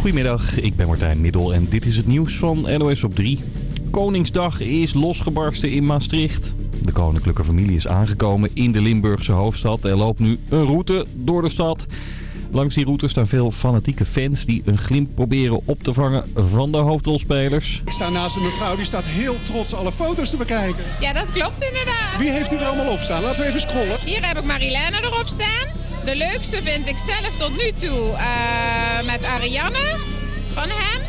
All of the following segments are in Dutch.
Goedemiddag, ik ben Martijn Middel en dit is het nieuws van NOS op 3. Koningsdag is losgebarsten in Maastricht. De koninklijke familie is aangekomen in de Limburgse hoofdstad. Er loopt nu een route door de stad. Langs die route staan veel fanatieke fans die een glimp proberen op te vangen van de hoofdrolspelers. Ik sta naast een mevrouw die staat heel trots alle foto's te bekijken. Ja, dat klopt inderdaad. Wie heeft u er allemaal op staan? Laten we even scrollen. Hier heb ik Marilena erop staan. De leukste vind ik zelf tot nu toe uh, met Ariane van hem.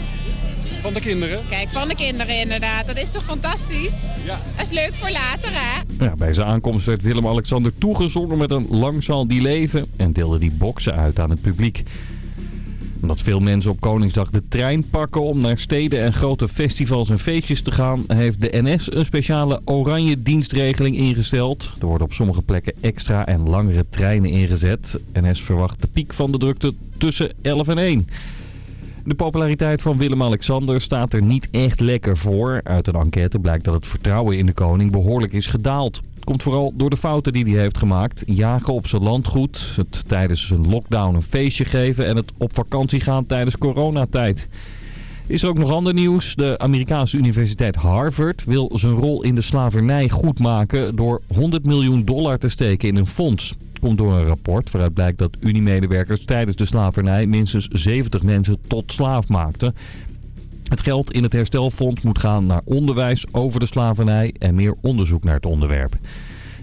Van de kinderen? Kijk, van de kinderen inderdaad. Dat is toch fantastisch? Ja. Dat is leuk voor later, hè? Ja, bij zijn aankomst werd Willem-Alexander toegezongen met een lang zal die leven en deelde die boksen uit aan het publiek. Omdat veel mensen op Koningsdag de trein pakken om naar steden en grote festivals en feestjes te gaan... heeft de NS een speciale oranje dienstregeling ingesteld. Er worden op sommige plekken extra en langere treinen ingezet. NS verwacht de piek van de drukte tussen 11 en 1. De populariteit van Willem-Alexander staat er niet echt lekker voor. Uit een enquête blijkt dat het vertrouwen in de koning behoorlijk is gedaald. Het komt vooral door de fouten die hij heeft gemaakt. Jagen op zijn landgoed, het tijdens een lockdown een feestje geven en het op vakantie gaan tijdens coronatijd. Is er ook nog ander nieuws? De Amerikaanse universiteit Harvard wil zijn rol in de slavernij goedmaken door 100 miljoen dollar te steken in een fonds komt door een rapport waaruit blijkt dat Uniemedewerkers tijdens de slavernij minstens 70 mensen tot slaaf maakten. Het geld in het herstelfonds moet gaan naar onderwijs over de slavernij en meer onderzoek naar het onderwerp.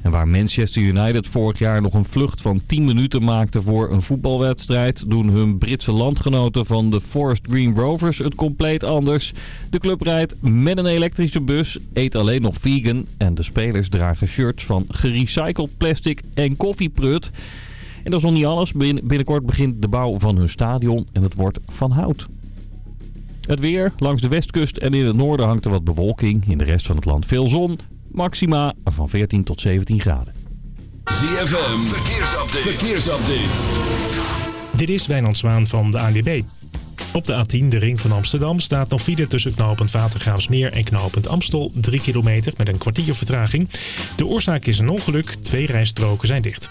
En waar Manchester United vorig jaar nog een vlucht van 10 minuten maakte voor een voetbalwedstrijd... doen hun Britse landgenoten van de Forest Green Rovers het compleet anders. De club rijdt met een elektrische bus, eet alleen nog vegan... en de spelers dragen shirts van gerecycled plastic en koffieprut. En dat is nog niet alles. Binnenkort begint de bouw van hun stadion en het wordt van hout. Het weer. Langs de westkust en in het noorden hangt er wat bewolking. In de rest van het land veel zon. Maxima van 14 tot 17 graden. ZFM, verkeersupdate. verkeersupdate. Dit is Wijnand Zwaan van de ANWB. Op de A10, de ring van Amsterdam, staat nog file tussen knooppunt Watergraafsmeer en knooppunt Amstel. 3 kilometer met een kwartier vertraging. De oorzaak is een ongeluk. Twee rijstroken zijn dicht.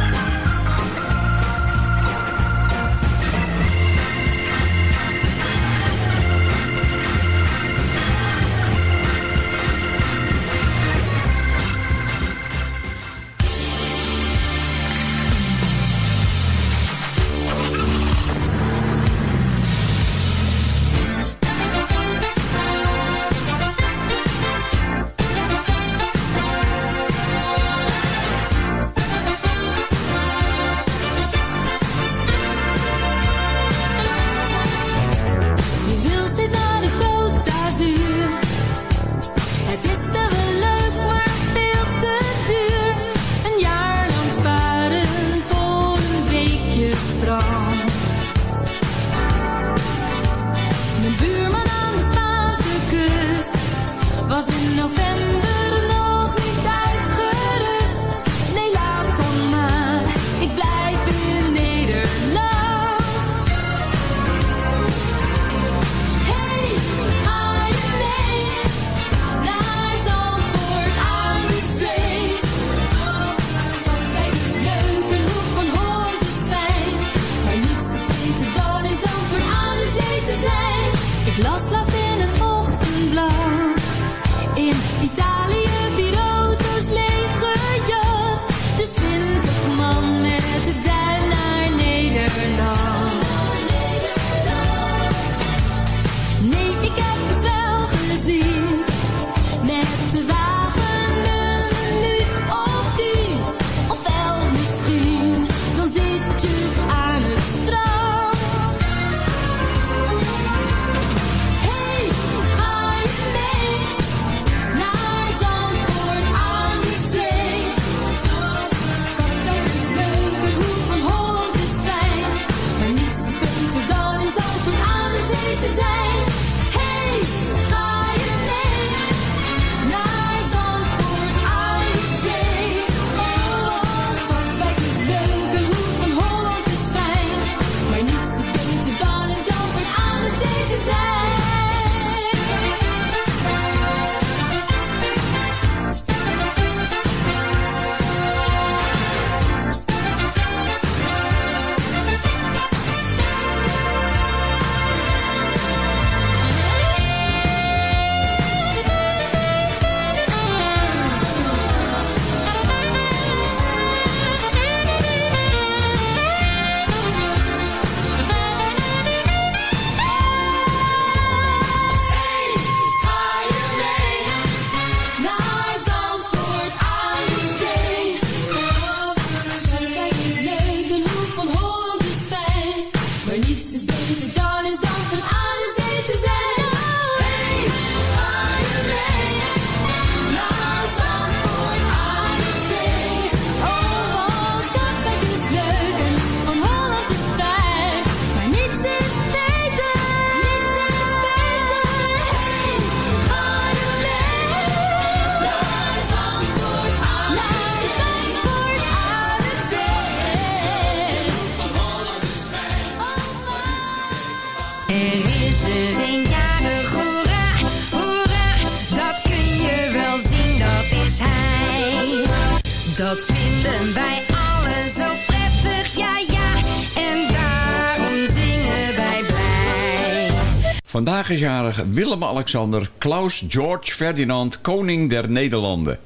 Vandaag Willem-Alexander Klaus George Ferdinand, koning der Nederlanden.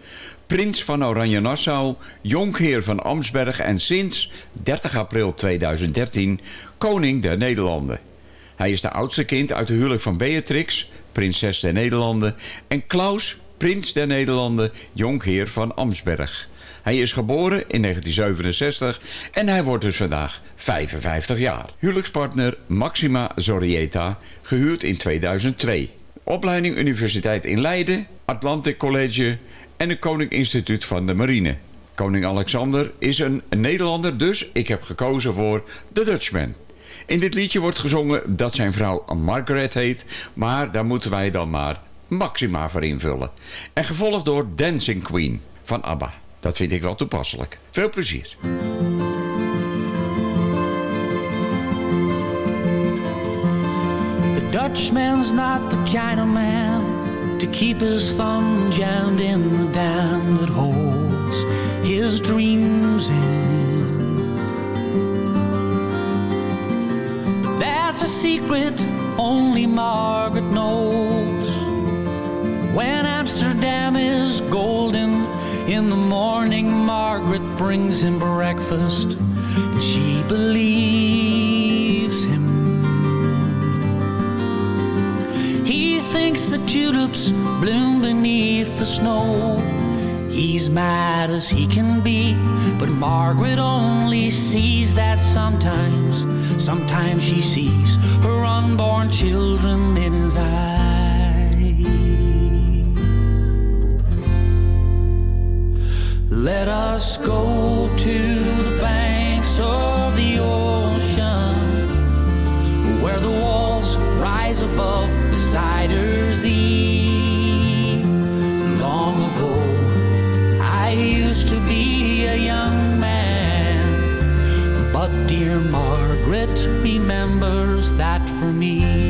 Prins van Oranje-Nassau, jonkheer van Amsberg en sinds 30 april 2013 koning der Nederlanden. Hij is de oudste kind uit de huwelijk van Beatrix, prinses der Nederlanden... en Klaus, prins der Nederlanden, jonkheer van Amsberg. Hij is geboren in 1967 en hij wordt dus vandaag 55 jaar. Huwelijkspartner Maxima Zorrieta, gehuurd in 2002. Opleiding Universiteit in Leiden, Atlantic College en het Koning Instituut van de Marine. Koning Alexander is een Nederlander, dus ik heb gekozen voor The Dutchman. In dit liedje wordt gezongen dat zijn vrouw Margaret heet, maar daar moeten wij dan maar Maxima voor invullen. En gevolgd door Dancing Queen van ABBA. Dat vind ik wel toepasselijk. Veel plezier. The Dutchman's not the kind of man to keep his thumb jammed in the dam that holds his dreams in. That's a secret only Margaret knows. When Amsterdam is golden in the morning, Margaret brings him breakfast, and she believes him. He thinks the tulips bloom beneath the snow. He's mad as he can be, but Margaret only sees that sometimes. Sometimes she sees her unborn children in his eyes. Let us go to the banks of the ocean where the walls rise above the Zuyder Zee. Long ago, I used to be a young man, but dear Margaret remembers that for me.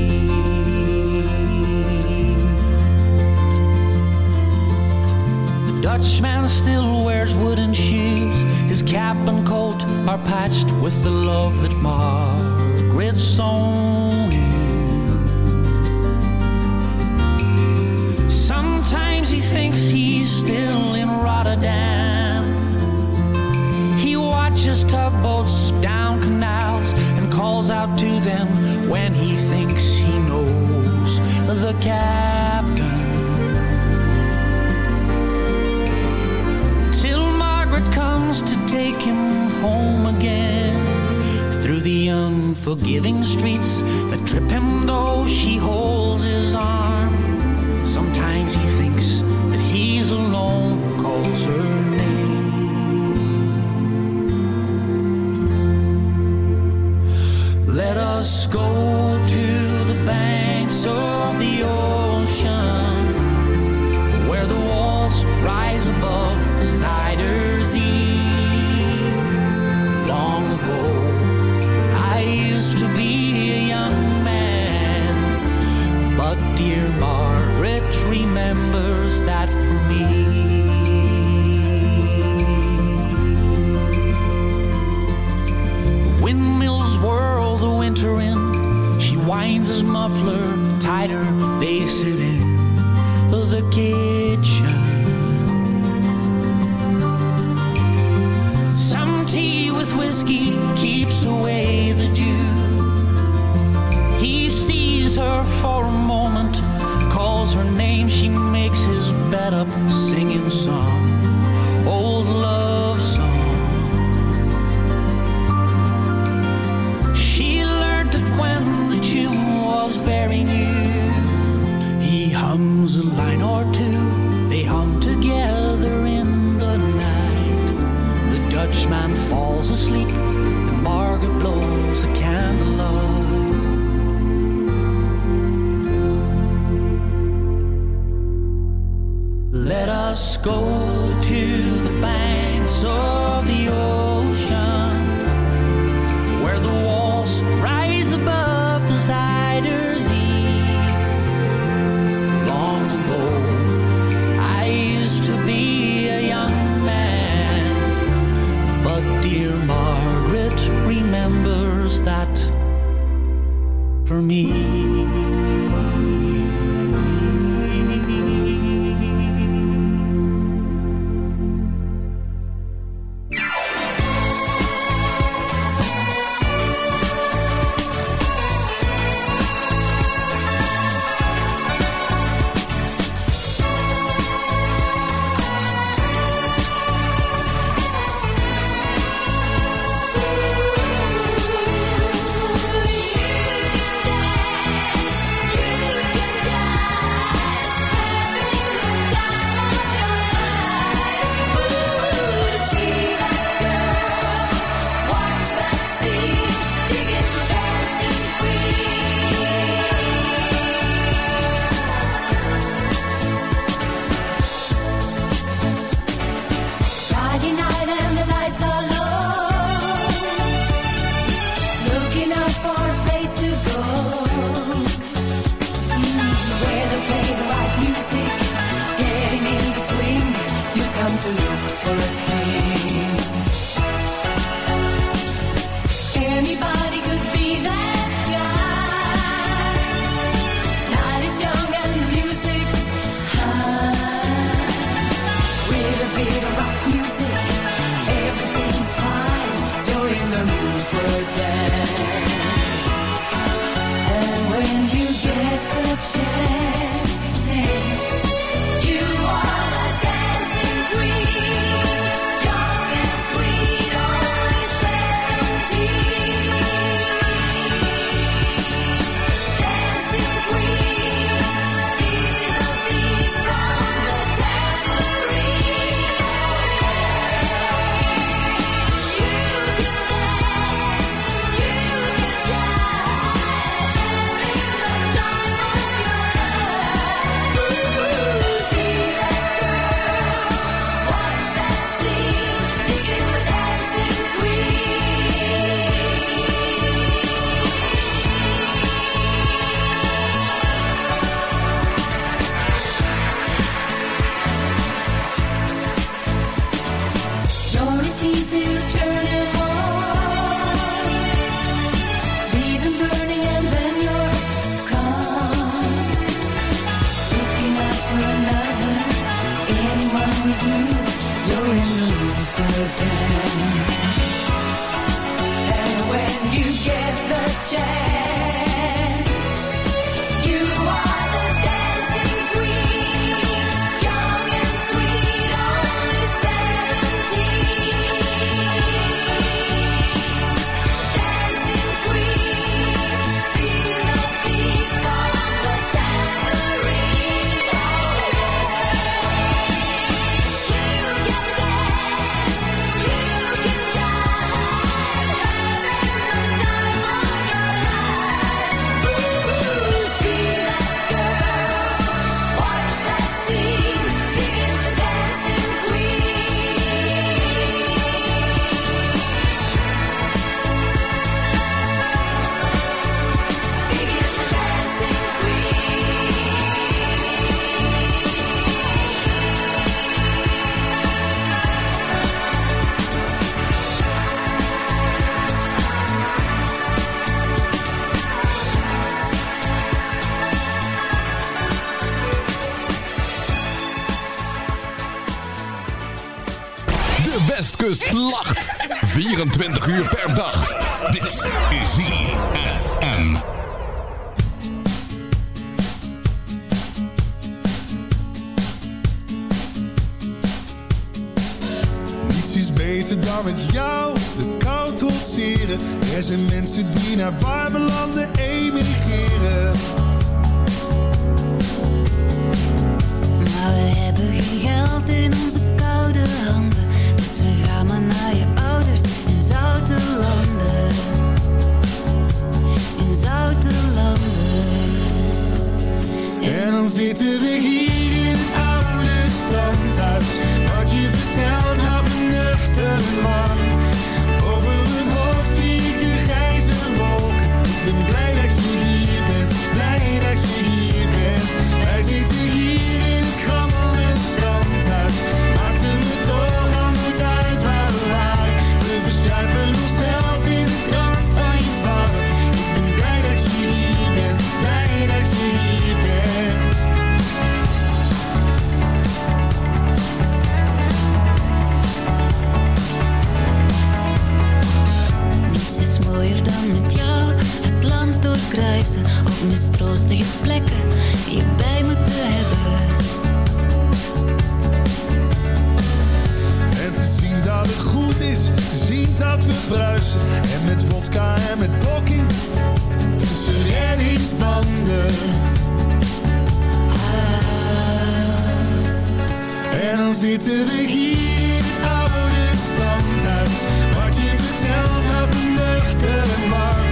The Dutchman still wears wooden shoes. His cap and coat are patched with the love that Margaret sown him. Sometimes he thinks he's still in Rotterdam. He watches tugboats down canals and calls out to them when he thinks he knows the captain. Home again through the unforgiving streets that trip him though she holds his arm. Muffler tighter. They sit in the kitchen. Some tea with whiskey keeps away the dew. He sees her for a moment, calls her name. She makes his bed up, go change. 24 uur per dag. Dit is ZFM. Niets is beter dan met jou de kou trotseren. Er zijn mensen die naar warme landen eten with the heat mistroostige plekken je bij me te hebben. En te zien dat het goed is, te zien dat we bruisen. En met vodka en met blokking, tussen reddingsbanden. Ah. En dan zitten we hier het oude standhuis. Wat je vertelt me nuchter en warm.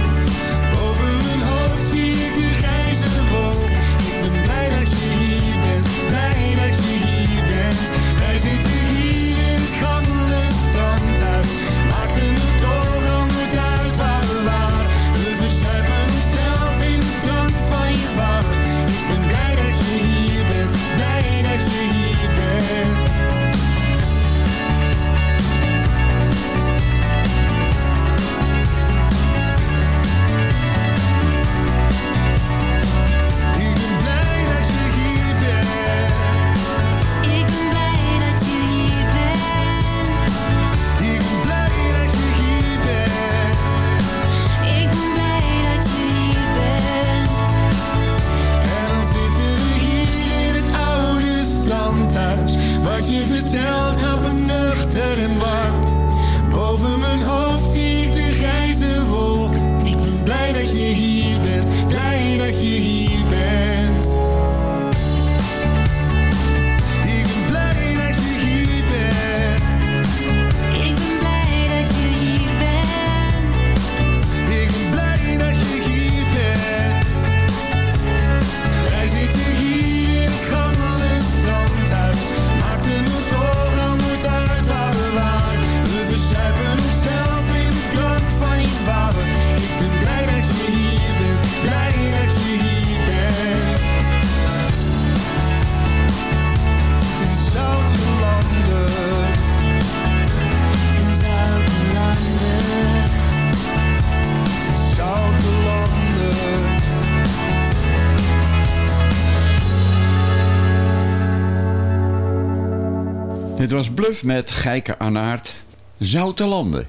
Bluff met Geike Anaert, Zoute Landen.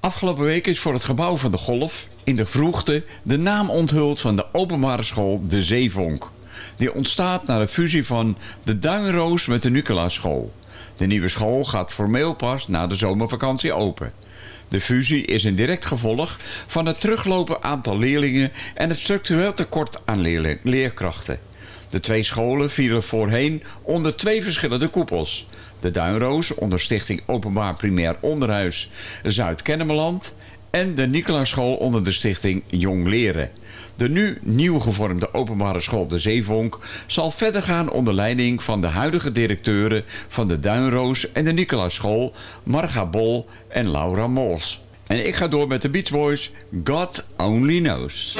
Afgelopen week is voor het gebouw van de Golf in de Vroegte de naam onthuld van de openbare school De Zeevonk. Die ontstaat na de fusie van de Duinroos met de Nicolaaschool. De nieuwe school gaat formeel pas na de zomervakantie open. De fusie is een direct gevolg van het teruglopen aantal leerlingen en het structureel tekort aan leerkrachten. De twee scholen vielen voorheen onder twee verschillende koepels. De Duinroos onder Stichting Openbaar Primair Onderhuis Zuid-Kennemerland... en de Nicolaaschool onder de Stichting Jong Leren. De nu nieuw gevormde openbare school De Zeevonk zal verder gaan onder leiding van de huidige directeuren van de Duinroos en de Nicolaaschool, Marga Bol en Laura Mols. En ik ga door met de Beach Boys, God Only Knows.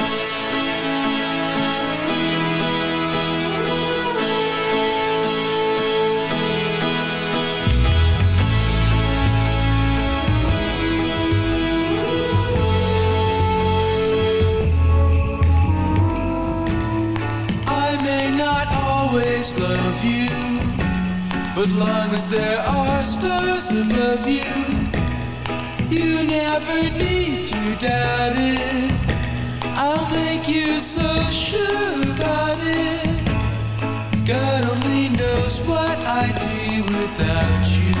Are stars above you, you never need to doubt it. I'll make you so sure about it. God only knows what I'd be without you.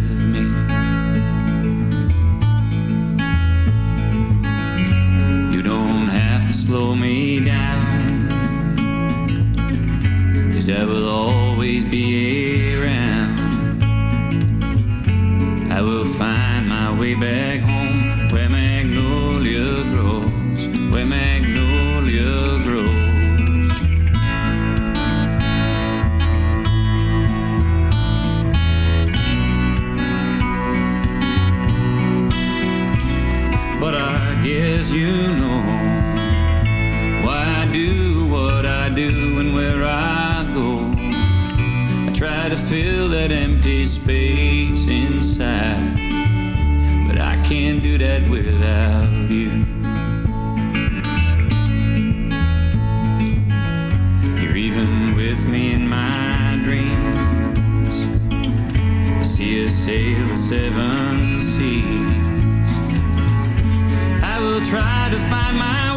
slow me down, cause I will always be around. I will find my way back home where magnolia grows, where magnolia that empty space inside, but I can't do that without you. You're even with me in my dreams. I see us sail the seven seas. I will try to find my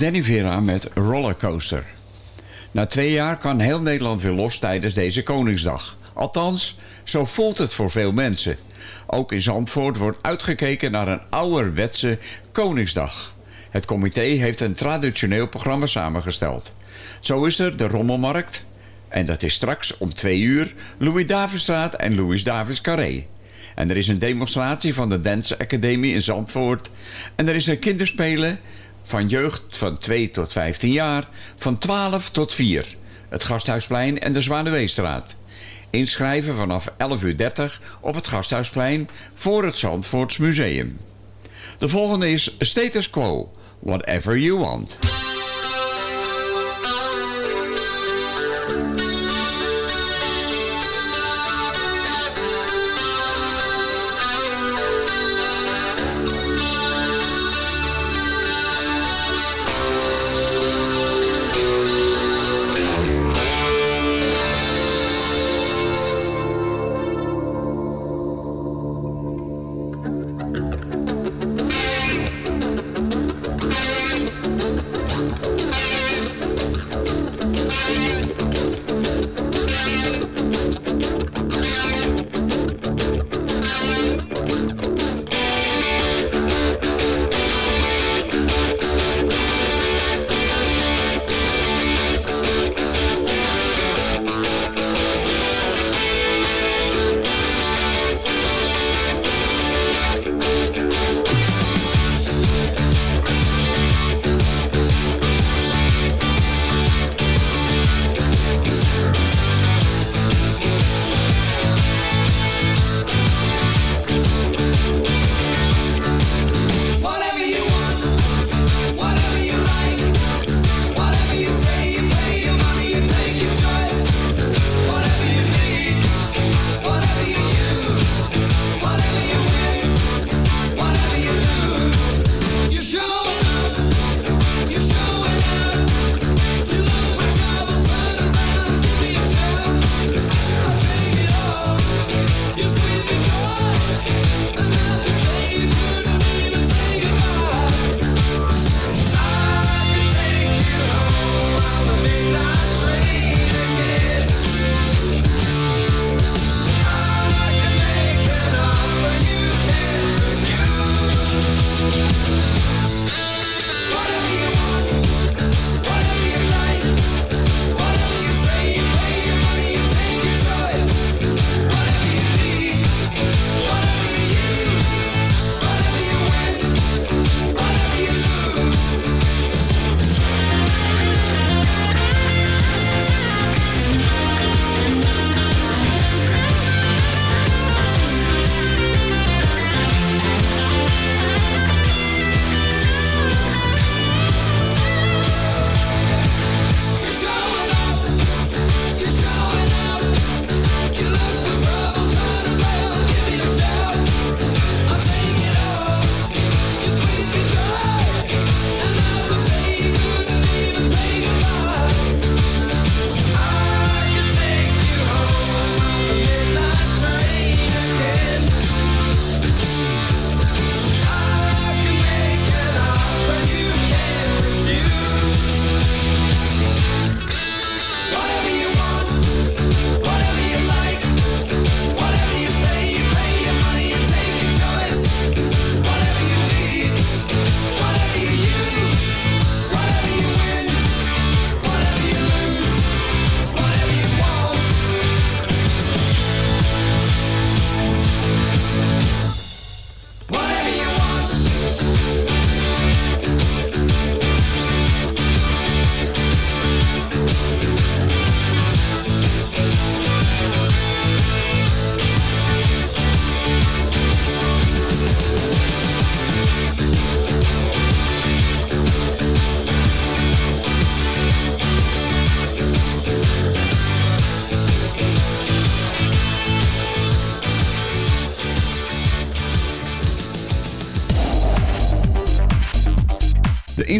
Danny Vera met Rollercoaster. Na twee jaar kan heel Nederland weer los tijdens deze Koningsdag. Althans, zo voelt het voor veel mensen. Ook in Zandvoort wordt uitgekeken naar een ouderwetse Koningsdag. Het comité heeft een traditioneel programma samengesteld. Zo is er de Rommelmarkt. En dat is straks om twee uur Louis Davidstraat en Louis Davids Carré. En er is een demonstratie van de Dance Academie in Zandvoort. En er is een kinderspelen van jeugd van 2 tot 15 jaar, van 12 tot 4. Het Gasthuisplein en de Zwaluweestraat. Inschrijven vanaf 11.30 uur op het Gasthuisplein voor het Zandvoorts Museum. De volgende is Status Quo, Whatever You Want.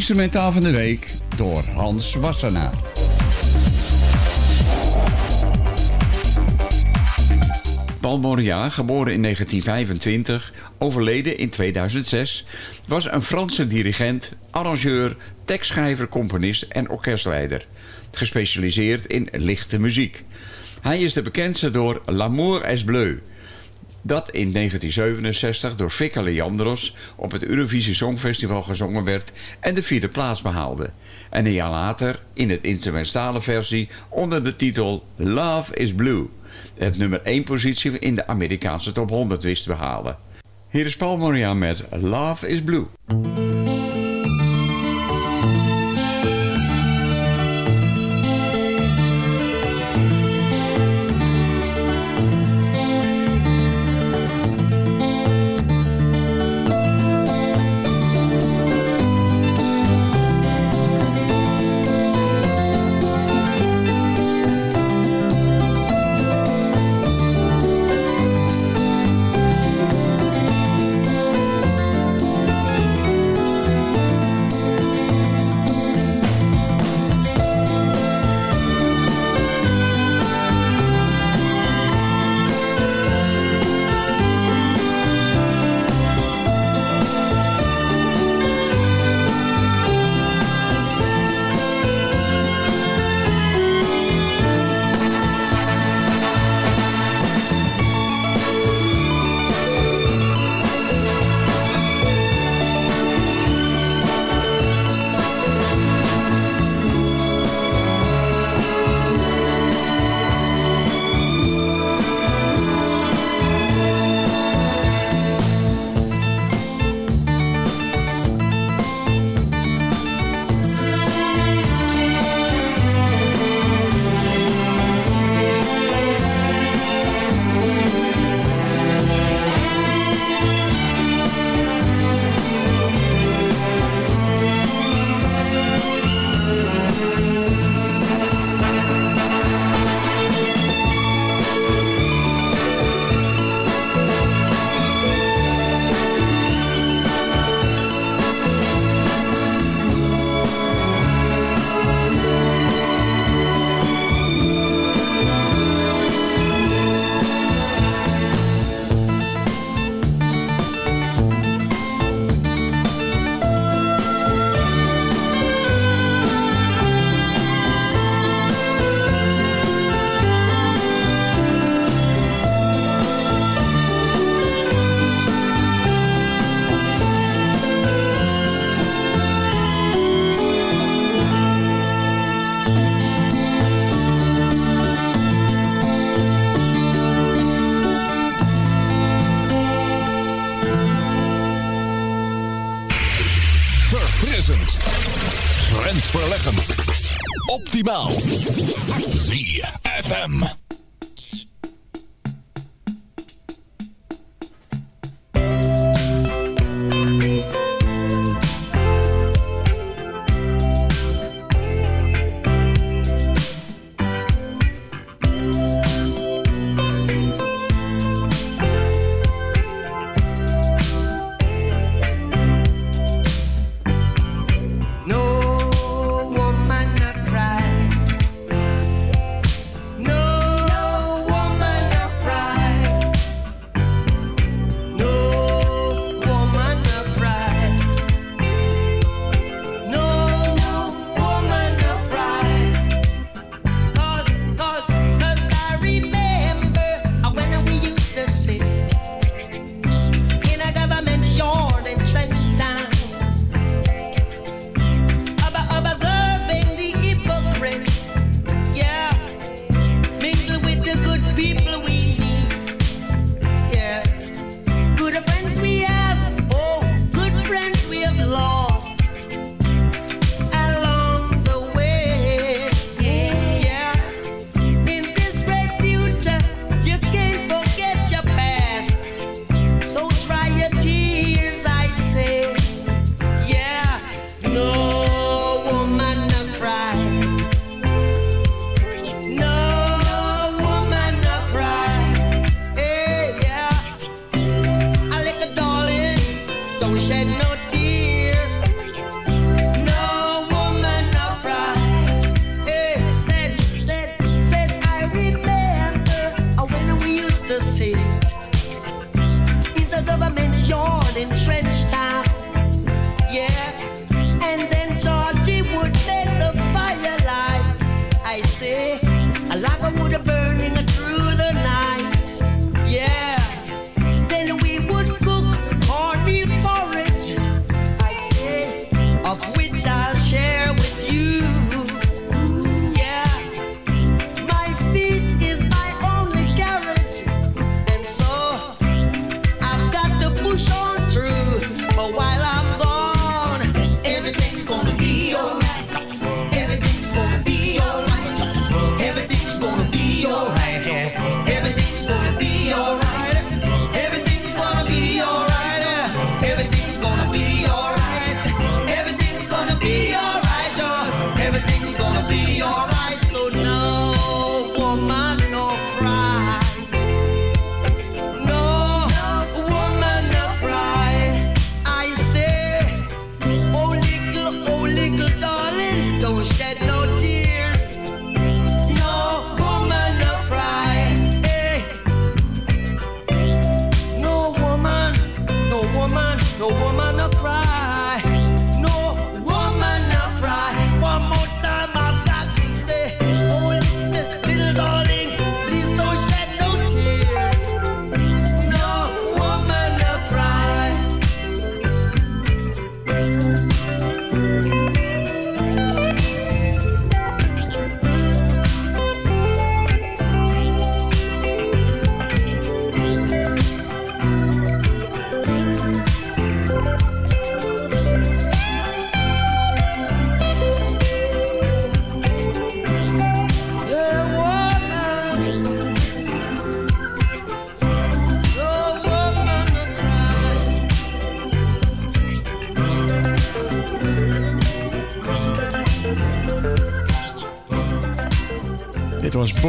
Instrumentaal van de week door Hans Wassenaar. Paul Moriat, geboren in 1925, overleden in 2006, was een Franse dirigent, arrangeur, tekstschrijver, componist en orkestleider. Gespecialiseerd in lichte muziek. Hij is de bekendste door L'amour est bleu, dat in 1967 door Vicka Leandros op het Eurovisie Songfestival gezongen werd en de vierde plaats behaalde. En een jaar later in het instrumentale versie onder de titel Love is Blue. het nummer 1 positie in de Amerikaanse top 100 wist te behalen. Hier is Paul Moria met Love is Blue.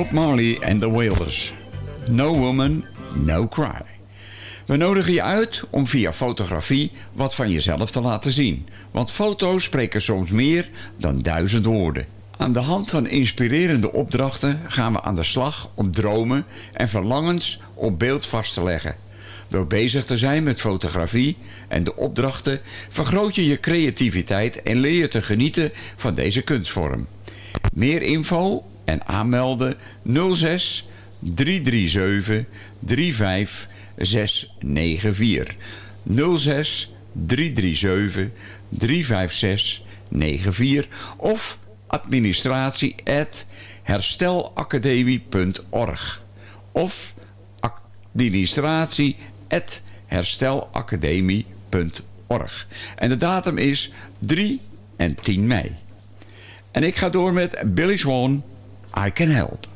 Bob Marley en The Wailers. No Woman, No Cry. We nodigen je uit om via fotografie wat van jezelf te laten zien. Want foto's spreken soms meer dan duizend woorden. Aan de hand van inspirerende opdrachten gaan we aan de slag om dromen en verlangens op beeld vast te leggen. Door bezig te zijn met fotografie en de opdrachten vergroot je je creativiteit en leer je te genieten van deze kunstvorm. Meer info en aanmelden 06 337 35694. 06 337 356 94 of administratie at herstelacademie.org of administratie at herstelacademie.org. En de datum is 3 en 10 mei. En ik ga door met Billy Swan, I Can Help.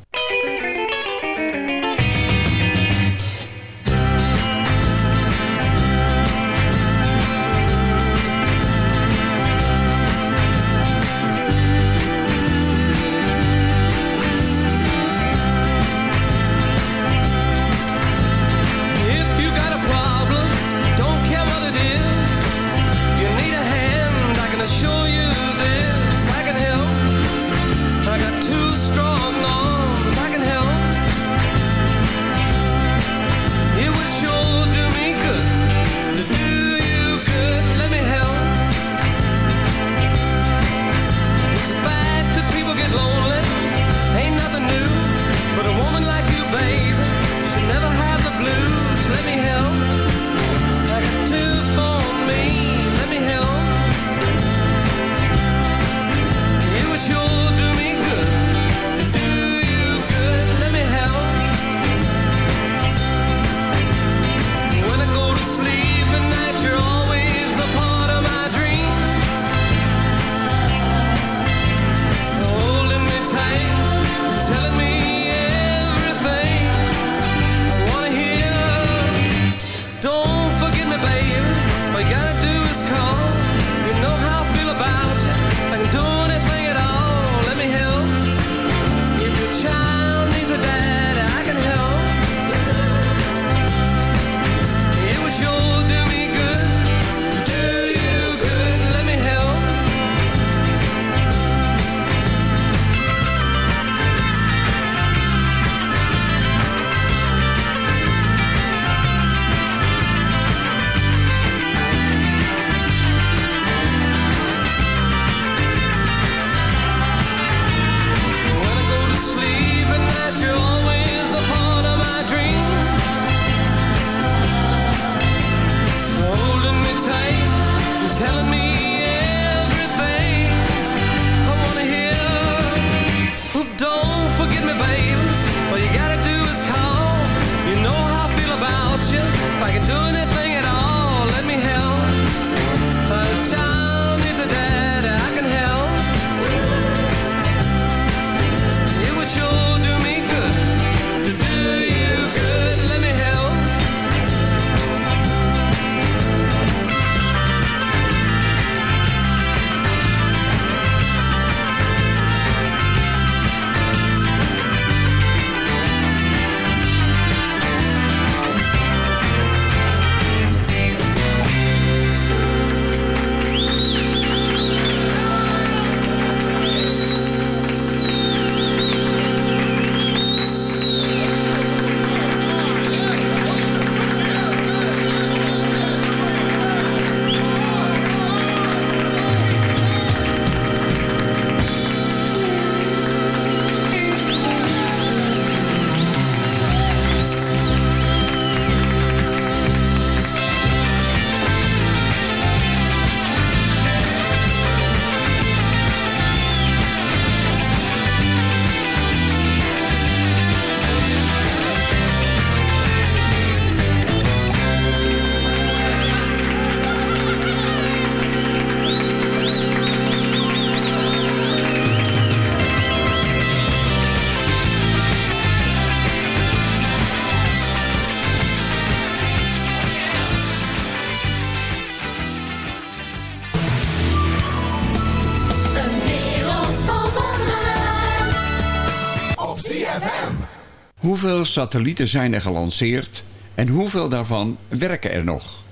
Hoeveel satellieten zijn er gelanceerd en hoeveel daarvan werken er nog?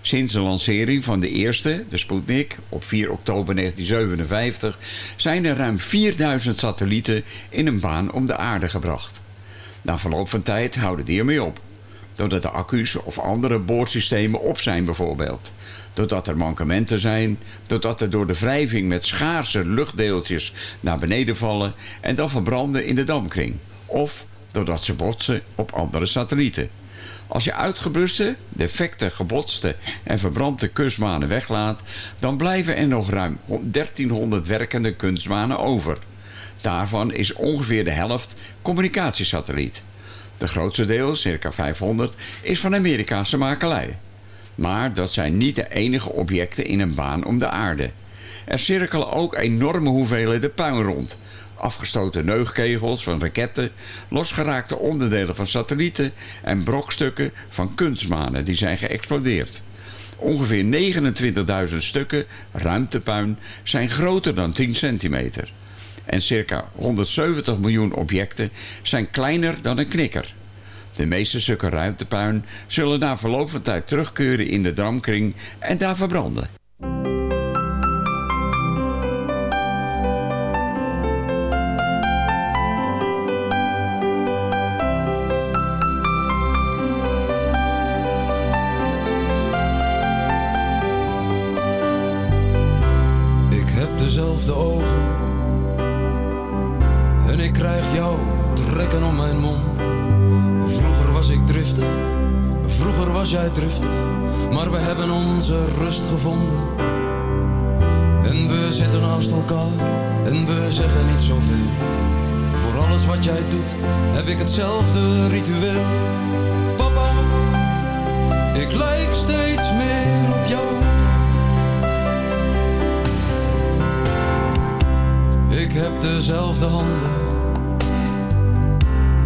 Sinds de lancering van de eerste, de Sputnik, op 4 oktober 1957... zijn er ruim 4000 satellieten in een baan om de aarde gebracht. Na verloop van tijd houden die ermee op. Doordat de accu's of andere boordsystemen op zijn bijvoorbeeld. Doordat er mankementen zijn. Doordat er door de wrijving met schaarse luchtdeeltjes naar beneden vallen... en dan verbranden in de damkring. Of doordat ze botsen op andere satellieten. Als je uitgebluste, defecte, gebotste en verbrande kunstmanen weglaat... dan blijven er nog ruim 1300 werkende kunstmanen over. Daarvan is ongeveer de helft communicatiesatelliet. De grootste deel, circa 500, is van Amerikaanse makelij. Maar dat zijn niet de enige objecten in een baan om de aarde. Er cirkelen ook enorme hoeveelheden puin rond. Afgestoten neugkegels van raketten, losgeraakte onderdelen van satellieten... en brokstukken van kunstmanen die zijn geëxplodeerd. Ongeveer 29.000 stukken ruimtepuin zijn groter dan 10 centimeter. En circa 170 miljoen objecten zijn kleiner dan een knikker. De meeste stukken ruimtepuin zullen na verloop van tijd terugkeren in de damkring en daar verbranden. Mijn mond. Vroeger was ik driftig, vroeger was jij driftig, maar we hebben onze rust gevonden. En we zitten naast elkaar en we zeggen niet zoveel. Voor alles wat jij doet heb ik hetzelfde ritueel. Papa, ik lijk steeds meer op jou. Ik heb dezelfde handen.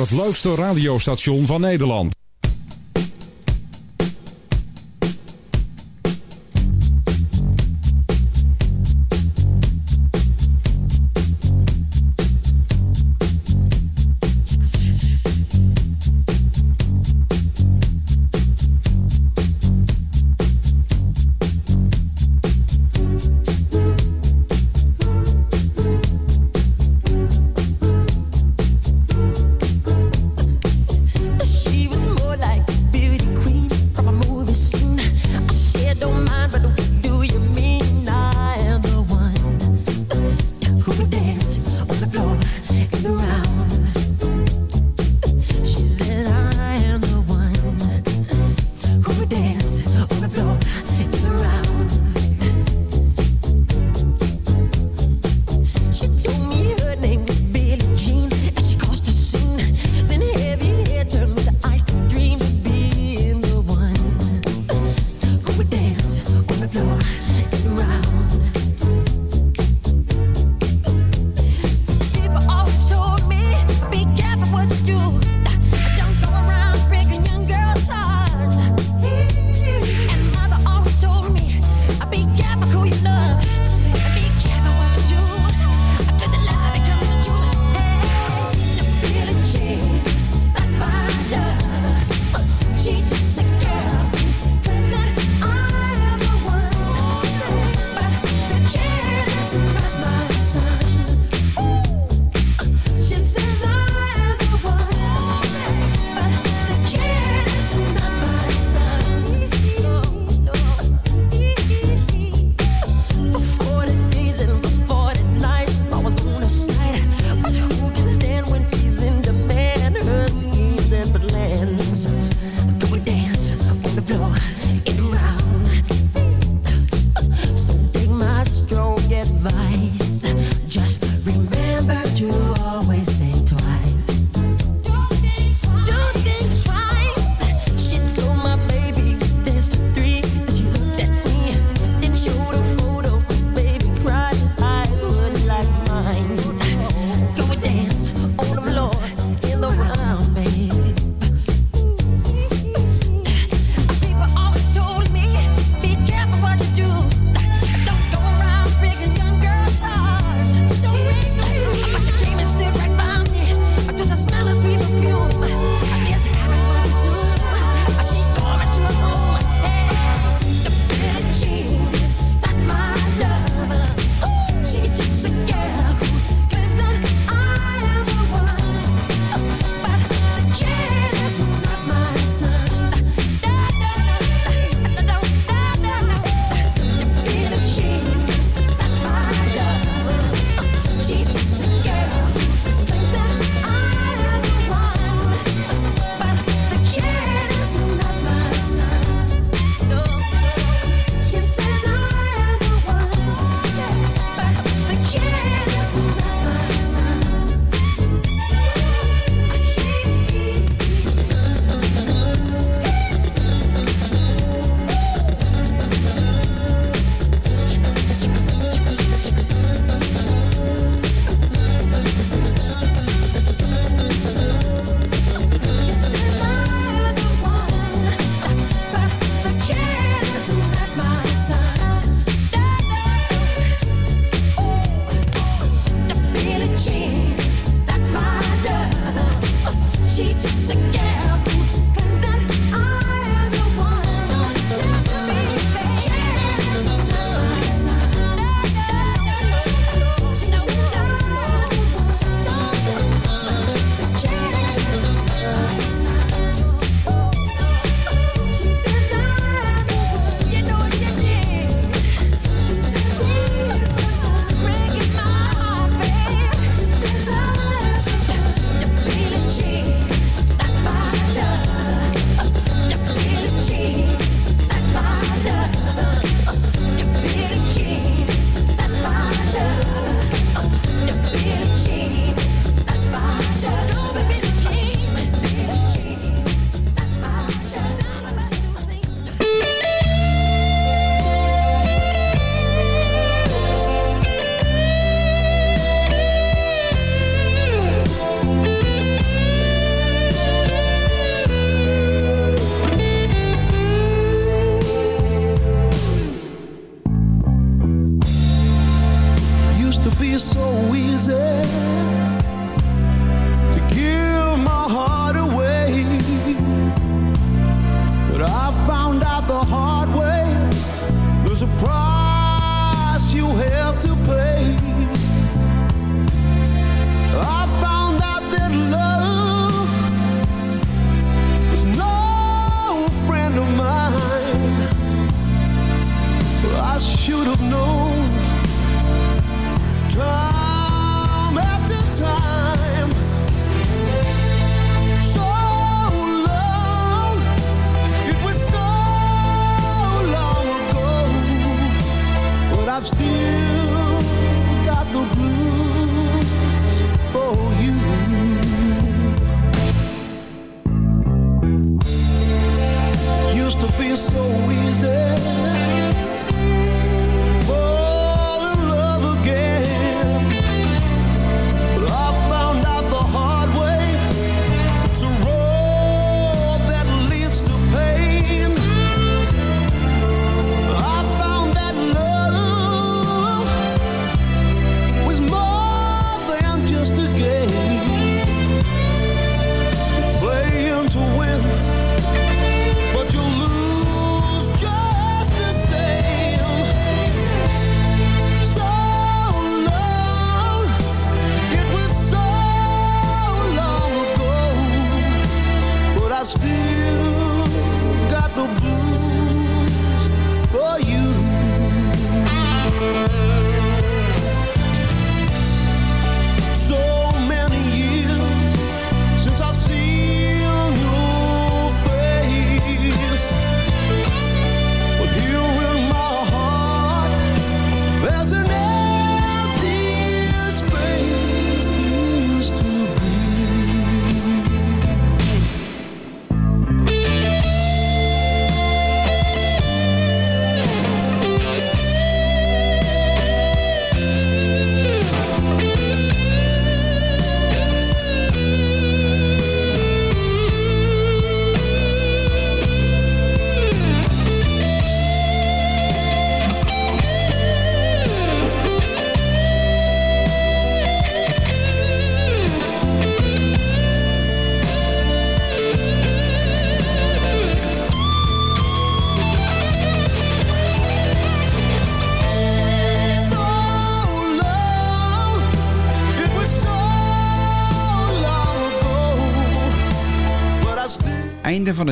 het leukste radiostation van Nederland.